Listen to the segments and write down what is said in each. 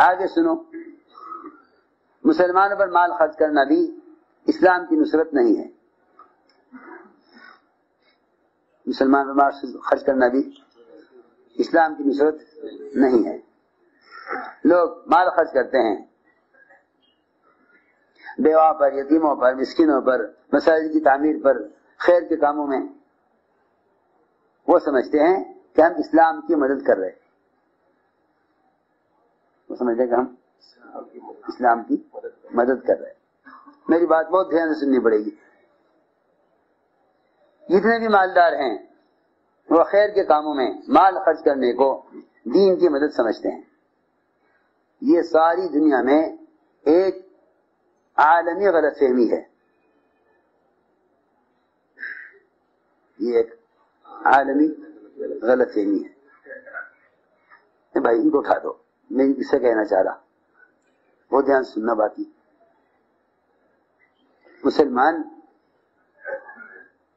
آگے سنو۔ مسلمانوں پر مال خرچ کرنا بھی اسلام کی نصرت نہیں ہے۔ مسلمان پر مال خرچ کرنا بھی اسلام کی نصرت نہیں ہے۔ لوگ مال خرچ کرتے ہیں۔ بیوہ پر، یتیموں پر، مسکینوں پر، مساجد کی تعمیر پر، خیر کے کاموں میں۔ وہ سمجھتے ہیں کہ ہم اسلام کی مدد کر رہے وہ سمجھتے کہ ہم اسلام کی مدد کر رہے میری بات بہت دھیان سے سننی پڑے گی۔ جتنے بھی مالدار ہیں، وہ خیر کے کاموں میں مال خرچ کرنے کو دین کی مدد سمجھتے ہیں۔ یہ ساری دنیا میں ایک عالمی غلط فہمی ہے۔ یہ ایک عالمی غلط فہمی ہے۔ بھائی، ان کو اٹھا دو۔ میں اسے کہنا چاہ رہا وہ دھیان سننا باقی۔ مسلمان،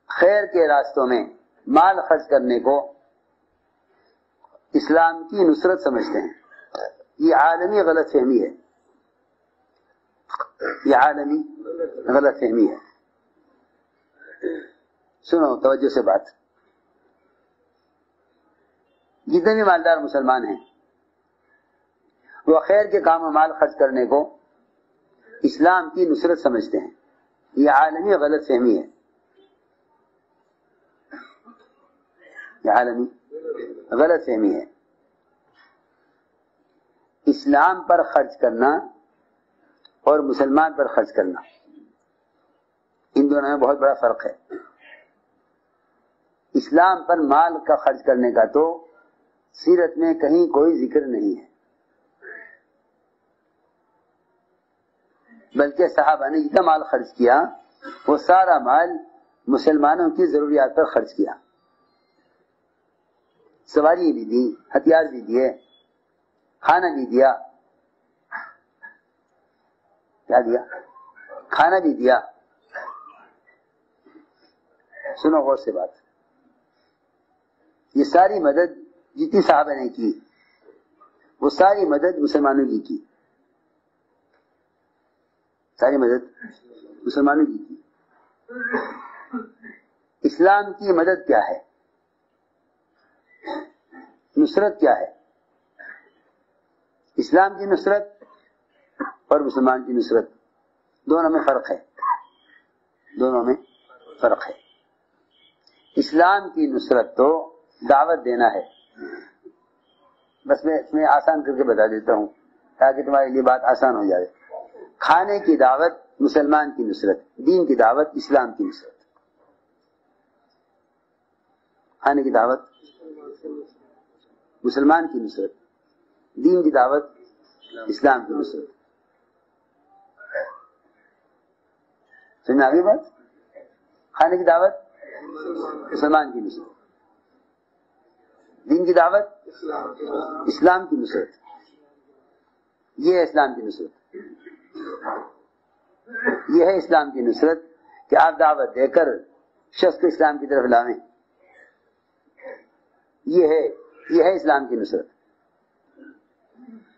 خیر کے راستوں میں مال خرچ کرنے کو اسلام کی نصرت سمجھتے ہیں۔ یہ عالمی غلط فہمی ہے۔ یہ عالمی غلط فہمی ہے۔ سنو، توجہ سے بات۔ جتنے بھی مالدار مسلمان ہیں وہ خیر کے کام و مال خرچ کرنے کو اسلام کی نصرت سمجھتے ہیں۔ یہ عالمی غلط فہمی ہے۔ یہ عالمی غلط فہمی ہے۔ اسلام پر خرچ کرنا اور مسلمان پر خرچ کرنا۔ ان دونوں میں بہت بڑا فرق ہے۔ اسلام پر مال کا خرچ کرنے کا تو سیرت میں کہیں کوئی ذکر نہیں ہے۔ بلکہ صحابہ نے جتنا مال خرچ کیا، وہ سارا مال مسلمانوں کی ضروریات پر خرچ کیا۔ سواری بھی دی، ہتھیار بھی دیے، کھانا بھی دیا۔ کیا دیا؟ کھانا بھی دیا۔ سنو غور سے بات۔ یہ ساری مدد جتنی صحابہ نے کی، وہ ساری مدد مسلمانوں کی کی۔ ساری مدد مسلمانوں کی کی اسلام کی مدد کیا ہے؟ نصرت کیا ہے؟ اسلام کی نصرت اور مسلمان کی نصرت، دونوں میں فرق ہے۔ دونوں میں فرق ہے۔ اسلام کی نصرت تو دعوت دینا ہے۔ بس میں اس میں آسان کر کے بتا دیتا ہوں تاکہ تمہارے لیے بات آسان ہو جائے۔ کھانے کی دعوت مسلمان کی نصرت، دین کی دعوت اسلام کی نصرت۔ کھانے کی دعوت مسلمان کی نصرت، دین کی دعوت اسلام کی نصرت۔ سمجھ آگے بات؟ کھانے کی دعوت مسلمان کی نصرت۔ دین کی دعوت اسلام کی نصرت۔ یہ ہے اسلام کی نصرت۔ یہ ہے اسلام کی نصرت کہ آپ دعوت دے کر شخص کو اسلام کی طرف لاویں۔ یہ ہے یہ ہے اسلام کی نصرت۔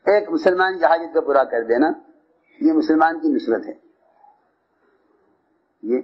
ایک مسلمان جہاجت کو پورا کر دینا، یہ مسلمان کی نصرت ہے۔ یہ